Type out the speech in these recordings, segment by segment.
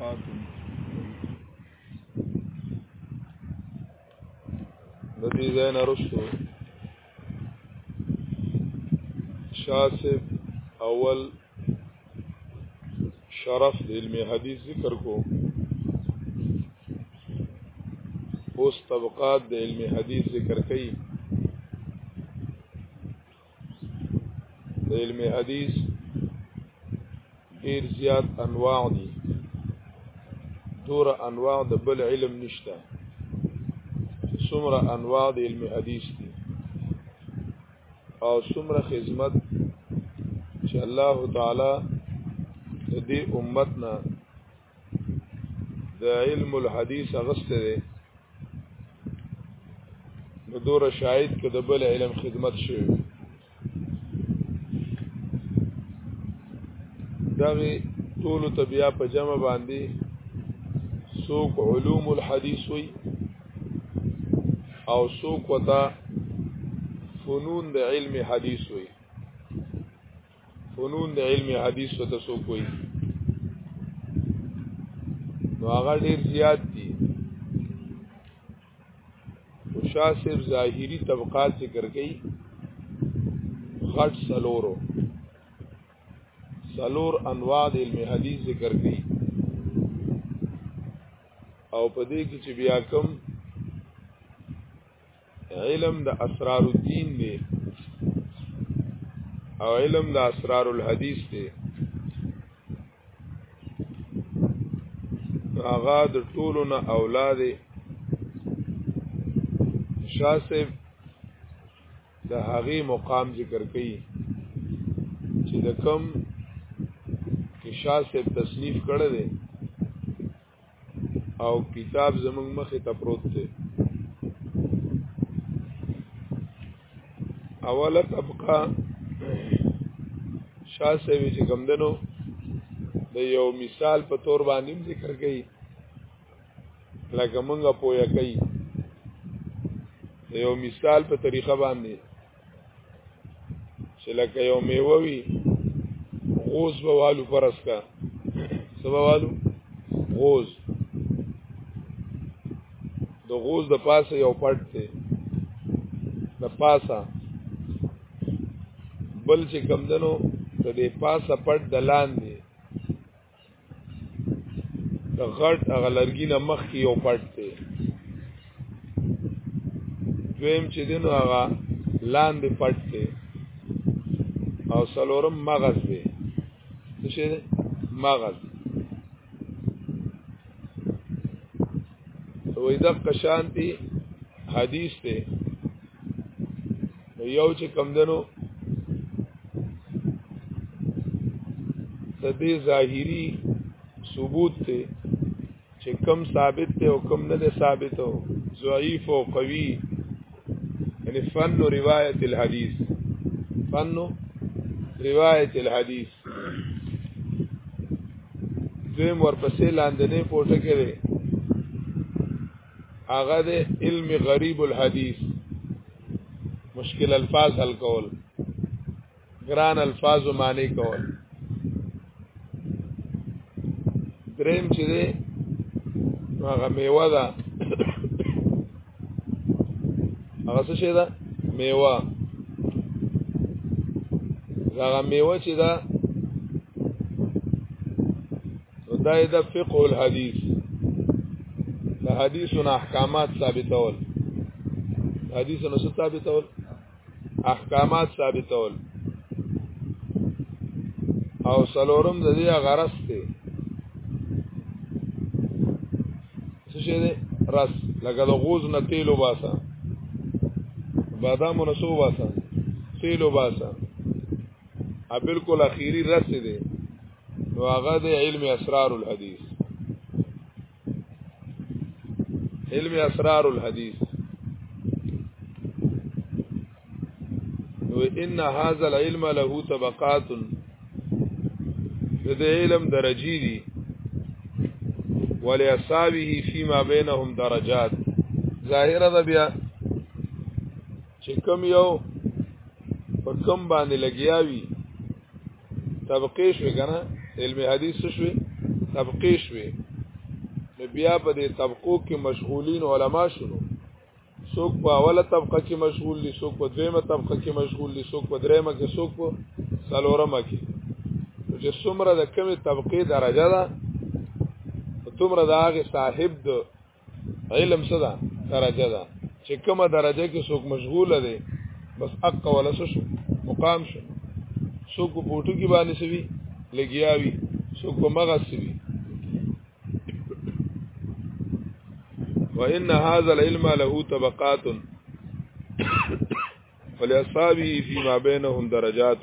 قاتم د دې ځای نه رسو شاسب اول شرف د علم حدیث ذکر کو اوس طبقات د علم حدیث ذکر کړي د علم حدیث ډیر زیات انواع دي دور انواع د بل علم نشته څومره انواع د علم حدیث دي او څومره خدمت چې الله تعالی د دې امت نه د علم الحديث غسته ده نو دور شاهد کې د بل علم خدمت شوی دغه ټول ته بیا په جمع باندې سوق علوم الحديث وي او سوق وتا فنون د علم حديث وي فنون د علم حدیث او تاسو کوی نو هغه ډیر زیات دي او شاسب ظاهری طبقات ذکر کړي غټ سلورو سلور انواع د علم حدیث ذکر کړي او په دې کې چې بیا کوم علم د اسرار الدین دی او علم د اسرار الحدیث دی هغه د ټولو نه اولاد شاسب د هغه مقام ذکر کړي چې د کم کې شاسب تصنیف کړی دی او کتاب زمنګ مخې ته پروت دی اوله طبقه شاه سوي چې کمدنو د یو مثال په تور باندې ذکر کړي لکه مونږه پویا کوي د یو مثال په طریقه باندې چې لکه یو میوه وي غوز به والو پرس کا سبا والو غوز د غوز د پاسه یو پټ دی د پاسه بل چې کمدنو د دې پاسه پټ د لاندې د غټ هغه لرګي نه مخ کې یو پټ دی دویم چې دی نو هغه لاندې پټ دی او څلورم مغز دی څه شی دی مغز وې د قشانتی حدیث ته یو چې کم دنو د دې ظاهری ثبوت ته چې کم ثابت ته او کم نه ثابت او ضعیف او قوي یعنی فن روایت الحدیث فن روایت الحدیث دویم ورپسې لاندنې پورته کړي هغه د علم غریب الحدیث مشکل الفاظ حل کول ګران الفاظ معنی کول دریم چې دی هغه میوه ده هغه څه شي ده میوه هغه میوه چې ده دا د فقه الحديث د حدیثونو احکامات ثابتول حدیثونو ثابتول احکامات ثابتول او سلورم د دې غرس ته څه شي ده رس لکه د غوز نه تیلو باسا بادامو نه سو باسا تیلو باسا ا بالکل اخیری رس ده نو هغه د علم اسرار الحديث علم اسرار الحديث نو ان هاذا العلم له طبقات د علم درجی دي ولأصحابه فيما بينهم درجات ظاهره ده بیا چې کم یو په کم باندې لګیاوی طبقه شوي کنه علم حدیث شوي طبقه شوي نو بیا په دې طبقو کې مشغولین علما شونو څوک په اوله طبقه کې مشغول دي څوک په دویمه طبقه کې مشغول دي څوک په دریمه کې څوک په څلورمه کې چې څومره د کمې طبقه درجه ده څومره د هغه صاحب د علم څه ده درجه ده چې کومه درجه کې څوک مشغوله دی بس حق ولا شو مقام شو څوک په پټو کې باندې سوي لګیاوي څوک په مغه سوي وان هذا العلم له طبقات ولأصحابه فيما بينهم درجات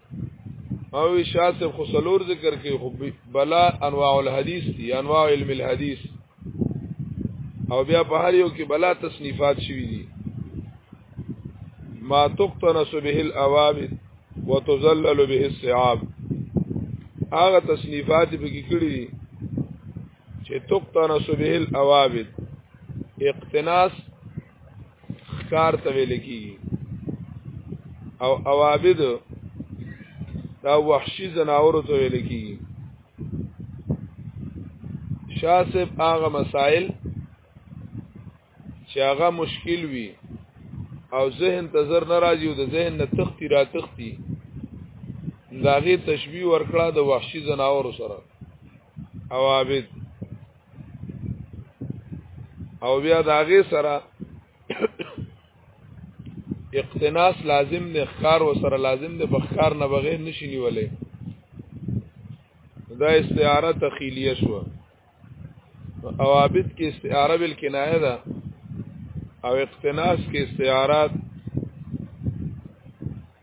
او شاه صاحب خو سلور ذکر کوي خو بلا انواع الحديث دي انواع علم الحديث او بیا په هر یو کې بلا تصنیفات شوي دي ما تقتنس به الاوابد وتذلل به الصعاب هغه تصنیفات به کې کړی دي چې تقتنس به الاوابد اقتناس کار ته ویل کیږي او اوابد دا وحشي زناور ته ویل کیږي شاسب هغه مسائل چې هغه مشکل وي او ذهن ته زر ناراضي او د ذهن نه تختی را تختی داغه تشبیه ورکړه د وحشي زناور سره اوابد او بیا د هغې سره اقتناس لازم دی ښکار و سره لازم دی په ښکار نه بغیر نشي نیولې دا استعاره تخیلیه شو او عابد کې استعاره بل کنایه ده او اقتناس کې استعارات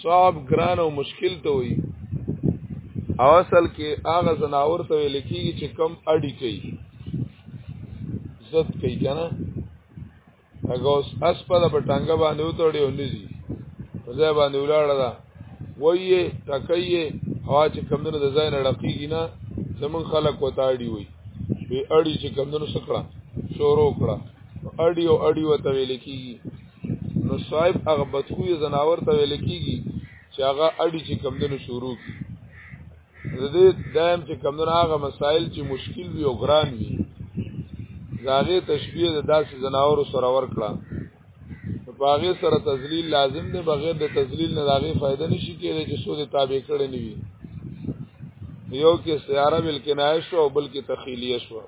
صعب ګران او مشکل ته وي او اصل کې هغه زناور ته ویل کېږي چې کم اډي کوي عزت کوي کنه هغه اوس اس په د پټنګ باندې وتړي او نزي په ځای باندې ولاړه ده وایي ټکایي هوا چې کمونه د ځای نه ډقېږي نه زمون خلک وتاړي وي به اړي چې کمونه سکړه شورو کړه اړي او اړي وته ویل کېږي نو صاحب هغه بدخوی زناور ته ویل کیږي چې هغه اړي چې کمدنو شروع کی زده دایم چې کمدنو هغه مسائل چې مشکل وي او ګران وي زاغه تشبیه د داسې زناور سره ورکړه په هغه سره تذلیل لازم دی بغیر د تذلیل نه داغه فائدہ نشي کېږي چې سود تابع کړي نه وي یو کې سیاره بل کنایه شو او بل کې تخیلیه شو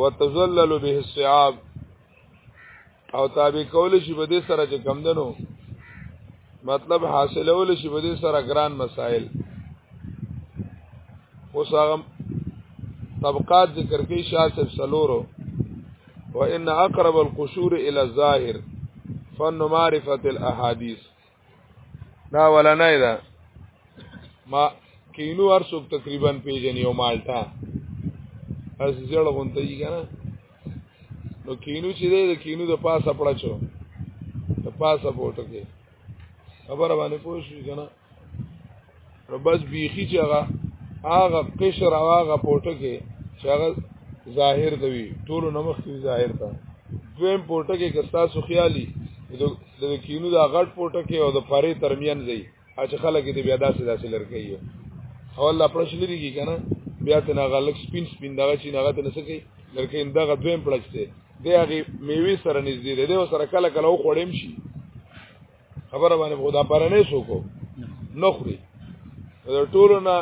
وتذلل به الصعاب او تابع کول شي په دې سره چې کم دنو مطلب حاصلول شي په دې سره ګران مسائل اوس هغه طبقات ذکر کوي شاه صاحب سلورو وان اقرب القشور الى الظاهر فن معرفه الاحاديث دا ولا نه ده ما کینو هر څوک تقریبا پیژنې یو مالټا اس زړه غونته یې کنه نو کینو چې دی د کینو د پاسه پړچو د پاسه پورته کې خبره باندې پوه شو کنه نو بس بیخی چې هغه هغه قشر او هغه پورټه کې چې هغه ظاهر ته وي ټول نمخ کې ظاهر ته دویم پورټه کې کستا سو خیالي د کینو دا غټ پورټه کې او د پاره ترمیان دی چې خلک دې بیا داسې داسې لړکې یو او الله پرش لري کی کنه بیا ته نه غلک سپین سپین دغه چې نه غته نسکی لړکې دغه دویم پړچته دی هغه میوي سره نږدې دی او سره کله کله خوړیم شي خبره باندې خدا پر نه سوکو نخري د ټولو نه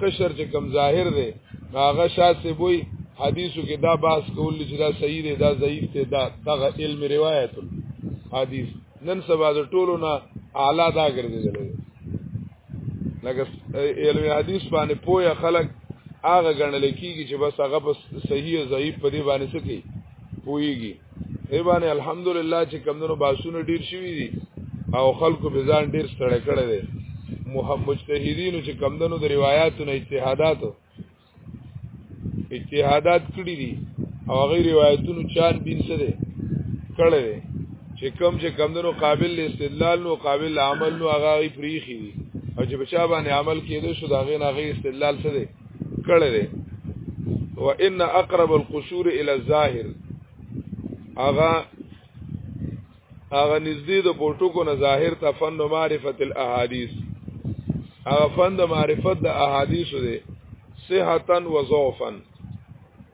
قشر چې کم ظاهر دی هغه شاسې وي حدیثو کې دا باس کول چې دا صحیح دی دا ضعیف دی دا دغه علم روایت حدیث نن سبا د ټولو نه اعلی دا ګرځیدل لکه علم حدیث باندې پوهه خلک هغه ګڼل کیږي چې بس هغه بس صحیح او ضعیف په دې باندې څه کوي پوهیږي ای باندې الحمدلله چې کمونو باسونو ډیر شوی دي او خلکو به ځان ډیر ستړی کړی دی مجتهدینو چې کمدنو د روایتو نه اجتهاداتو اجتهادات کړی دي او غیر روایتونو چان بین څه دي کړی دی چې کم چې کمدنو قابل استدلال نو قابل عمل نو هغه پریخي دي او چې بچا باندې عمل کېدو شو دا غي نه غي استدلال څه دی کړی دی و ان اقرب القصور الى الظاهر اغا اغا نږدې د پورټوکو نه ظاهر ته فن معرفت الاحاديث اغا فن د معرفت د احاديث دی صحتا و ضعفا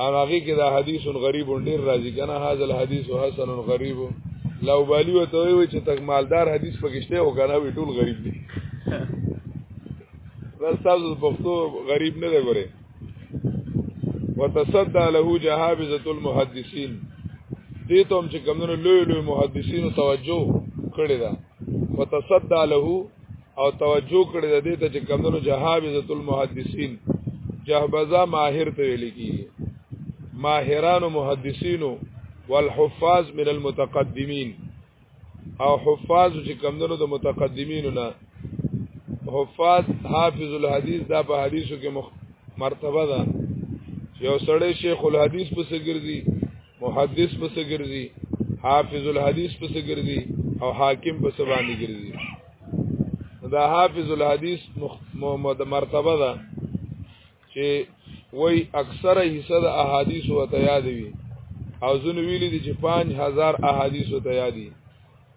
هغه کې دا حدیث غریب ډیر راځي کنه هاذا الحدیث حسن غریب لو بالی وته وي چې تک مالدار حدیث پکشته او کنه وی ټول غریب دي بس تاسو پښتو غریب نه دی ګوره وتصدى له جهابزه المحدثين دې ته هم چې کمونو لوی لوی محدثینو توجه کړی دا وتصدى له او توجه کړی د دې ته چې کمونو جهابزت المحدثین جهبذا ماهر ته ویل کی ماهران او محدثین والحفاظ من المتقدمین او حفاظ چې کمونو د متقدمینو نه حفاظ حافظ الحدیث دا په حدیثو کې مخ مرتبه ده یو سړی شیخ الحدیث پس ګرځي محدث پس ګرځي حافظ الحدیث پس ګرځي او حاکم پس باندې ګرځي دا حافظ الحدیث محمد مرتبه ده چې وای اکثره حصہ د احادیث او ته یاد وي او زنو ویلي دي چې 5000 احادیث او ته یاد دي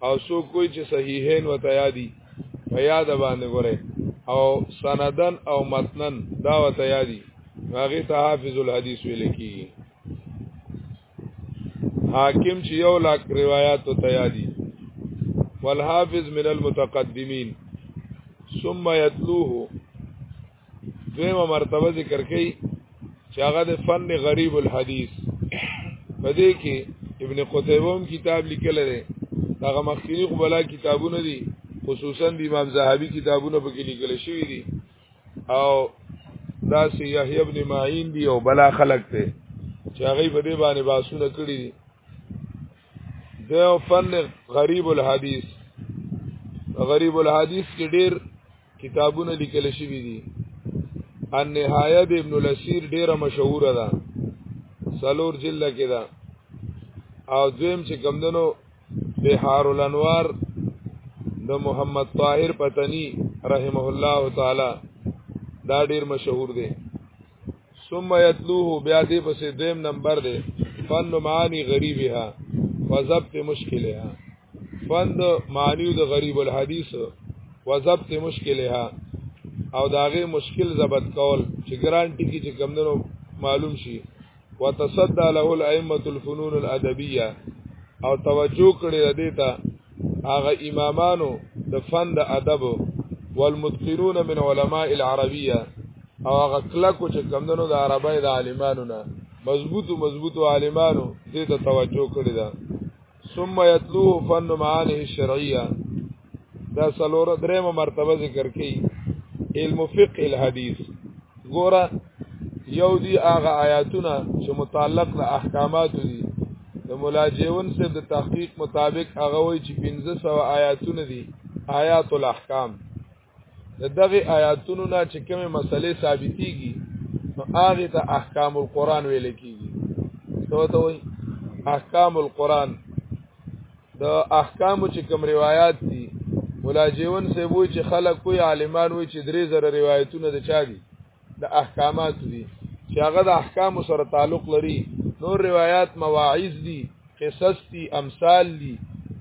او سو کوئی چې صحیحین او ته یاد دي په یاد باندې ګوره او سندن او متنن دا او ته یاد دي هغه ته حافظ الحدیث ویل کیږي حاکم چې یو لاک روایت او تیادی والحافظ من المتقدمین ثم یتلوه دویمه مرتبه ذکر کړي چې هغه د فن غریب الحدیث په دې کې ابن قتیبه هم کتاب لیکل دی هغه مخکینی خو بلا کتابونه دي خصوصا د امام زاهبي کتابونه په کې لیکل شوی دي او دا سی یحیی ابن معین دی او بلا خلق ته چې هغه په دې باندې باسونه کړی دي دا فن غریب الحدیث غریب الحدیث کې ډېر کتابونه لیکل شوي دي ان نهایت ابن الاسیر ډیره مشهوره ده سلور جلد کې ده او دویم چې کمدنو بهار الانوار د محمد طاهر پتنی رحمه الله تعالی دا ډیر مشهور دی ثم یتلوه بیا دې پسې دیم نمبر دی فن معانی غریبها وضبط مشکلها فن د معنی د غریب الحدیث وضبط مشکلها او داغه مشکل ضبط کول چې ګرانټي کې چې کمندونو معلوم شي وتصدى له الائمه الفنون الادبيه او توجه کړی دی ته هغه امامانو د فن د ادب والمتقنون من علماء العربيه او هغه کلکو چې کمندونو د عربی د عالمانو نه مضبوطو مضبوطو عالمانو دې ته توجه کړی ده ثم يتلو فن معانه الشرعيه دا سلور درېمه مرتبه ذکر کړي علم فقه الحديث ګوره یو دی هغه آیاتونه چې متعلق د احکامات دي د ملاجون سره د تحقیق مطابق هغه وی چې 1500 آیاتونه دي آیات الاحکام د دغه آیاتونو نه چې کومه مسلې ثابتېږي نو هغه ته احکام القرآن ویل کېږي څه ته وایي احکام القرآن د احکام چې کوم روایت دي ولا جیون سه وای چې خلک کوی عالمان وای چې درې زره روایتونه د چا دي د احکامات دي چې هغه د احکام سره تعلق لري نور روایت مواعظ دي قصص دي امثال دي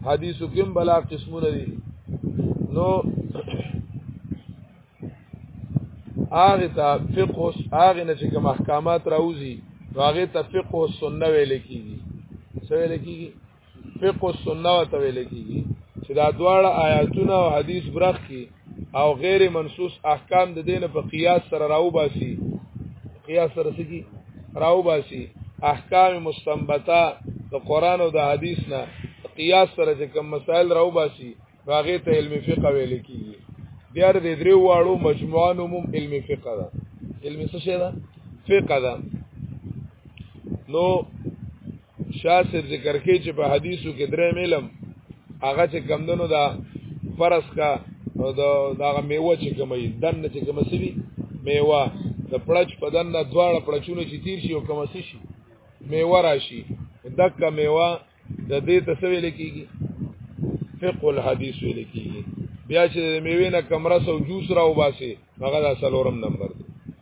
حدیثو کې بلا قسمونه دي نو هغه ته فقه هغه نه چې کوم احکامات راوځي هغه ته فقه سنت ویل کیږي څه ویل کیږي فقه السنه ته ویل کیږي چې دا دواړه آیاتونه او حدیث برخ کی او غیر منصوص احکام د دین په قیاس سره راو باسي قیاس سره سګي راو باسي احکام مستنبطه د قران او د حدیث نه قیاس سره چې کوم مسائل راو باسي هغه ته علم فقه ویل کیږي بیا د درې واړو مجموعه نوم علم فقه ده علم څه شي ده فقه ده نو شاه صاحب ذکر کوي چې په حدیثو کې درې علم هغه چې کمندونو دا فرض کا او دا دغه میوه چې کومې دن چې کومې سوي میوه د پړچ په دن دواړه پړچونه چې تیر شي او کومې شي میوه راشي دک میوه د دې تسویل کیږي فقه الحديث ویل کیږي بیا چې میوه نه کمره سو جوس راو باسي هغه د سلورم نمبر دی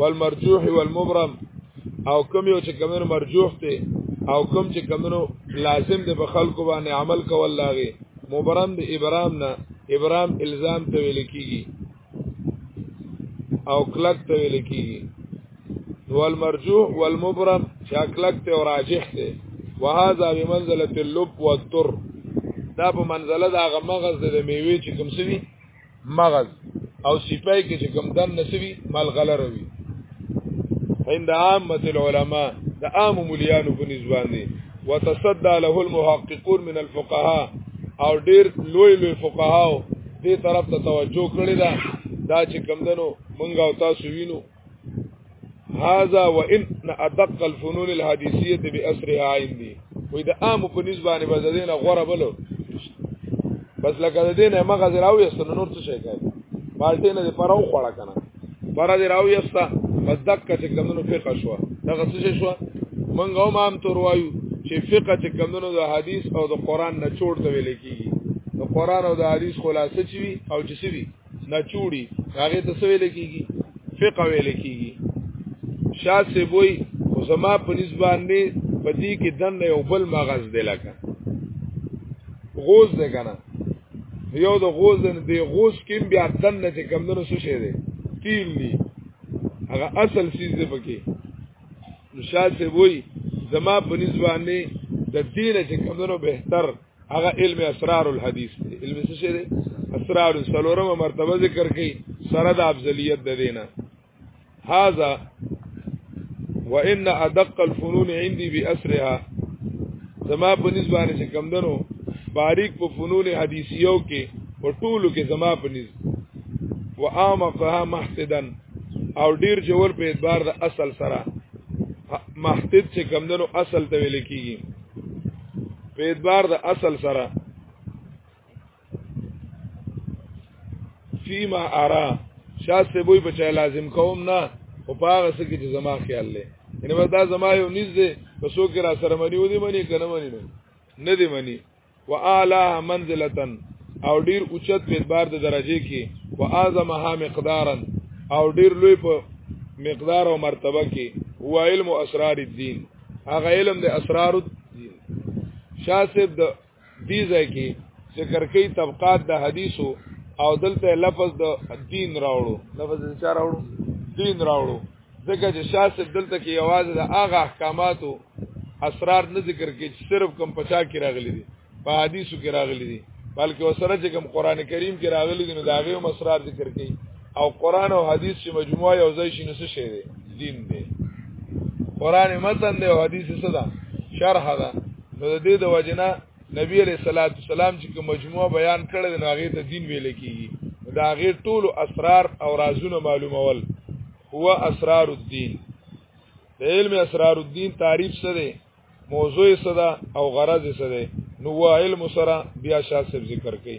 والمرجوح والمبرم او کوم یو چې کمنو مرجوح ته او کوم چې کمنو لازم دی په خلکو باندې عمل کول لاغي مبرم د ابرام نه ابرام الزام ته ویل کیږي او کلک ته ویل کیږي والمرجوح والمبرم چې کلک ته او راجح ته وهذا بمنزله اللب والتر دا په منزله دا غمغز د میوي چې کوم سوي مغز او سپای کې چې کم دن نسوي ملغله روي عند عامه العلماء د عام مليانو په نسبت دي وتصدى له المحققون من الفقهاء او ډیر لوی لوی فقهاو دې طرف ته توجه کړی دا دا چې کم دنو منګه او تاسو وینو هذا وان ادق الفنون الحديثيه باسرها عندي وې د عام په نسبت باندې بزدين غوړه بلو بس لکه د دینه مغه زراو یست نور څه شي کوي بالټې نه پرو خوړه کنه پر دې راو یست بس دک چې کمونو فقہ شو دغه څه شو مونږ هم عام تور وایو چې فقہ چې کمونو د حدیث او د قران نه چور ته ویل کیږي د قران او د حدیث خلاصه چوي او چې سوي نه چوړي هغه ته څه ویل کیږي فقه ویل کیږي شاه سی وای خو زما په نسبت نه پدې کې دن یو بل مغز دی لکه غوز دی کنه یو د غوز نه دی غوز کې بیا دن نه چې کم دنو څه شه دی تیل دی هغه اصل چیز دی پکې نو شاه سی وای زما په نسبت نه د دین چې کم دنو بهتر هغه علم اسرار الحديث دی علم څه شي دی اسرار سلورم مرتبه ذکر کړي سره د افضلیت د دینه هاذا وان ادق الفنون عندي باسرها زما په نسبت باندې چې کم دنو باریک په فنون حدیثیو کې او ټولو کې زما په نسبت وامقها محتدا او ډیر جوړ په اعتبار د اصل سره محتد چې کم دنو اصل ته ویل کیږي په اعتبار د اصل سره فيما ارا شاس ته وای په چا لازم کوم نه او پاغه سکه چې زما خیال لې ان بس دا زما یو نږدې په سو کې را سره منی ودی منی کنه منی نه نه دی منی واعلى منزله او ډیر اوچت په اعتبار د درجه کې واعظمها مقدارا او ډیر لوی په مقدار او مرتبه کې هو علم اسرار الدين هغه علم د اسرار الدين شاسب د دې ځای کې ذکر کوي طبقات د حدیثو او دلته لفظ د دین راوړو لفظ د چا راوړو دین راوړو ځکه چې شاسب دلته کې یوازې د هغه احکاماتو اسرار نه ذکر کې چې صرف کم پچا کې راغلي دي په حدیثو کې راغلي دي بلکې وسره چې کم قران کریم کې راغلي دي نو دا غي مسرار ذکر کې او قران او حدیث چې مجموعه یو ځای شي نو څه شي دي دین دی قران متن دی او حدیث څه ده شرح ده نو د دې د وجنه نبی علیہ الصلوۃ والسلام چې کوم مجموعه بیان کړل نو هغه ته دین ویل کیږي دا هغه ټول اسرار او رازونه معلومول هو اسرار الدین د علم اسرار الدین تعریف څه دی موضوع څه ده او غرض څه دی نو علم سره بیا شاسب ذکر کړي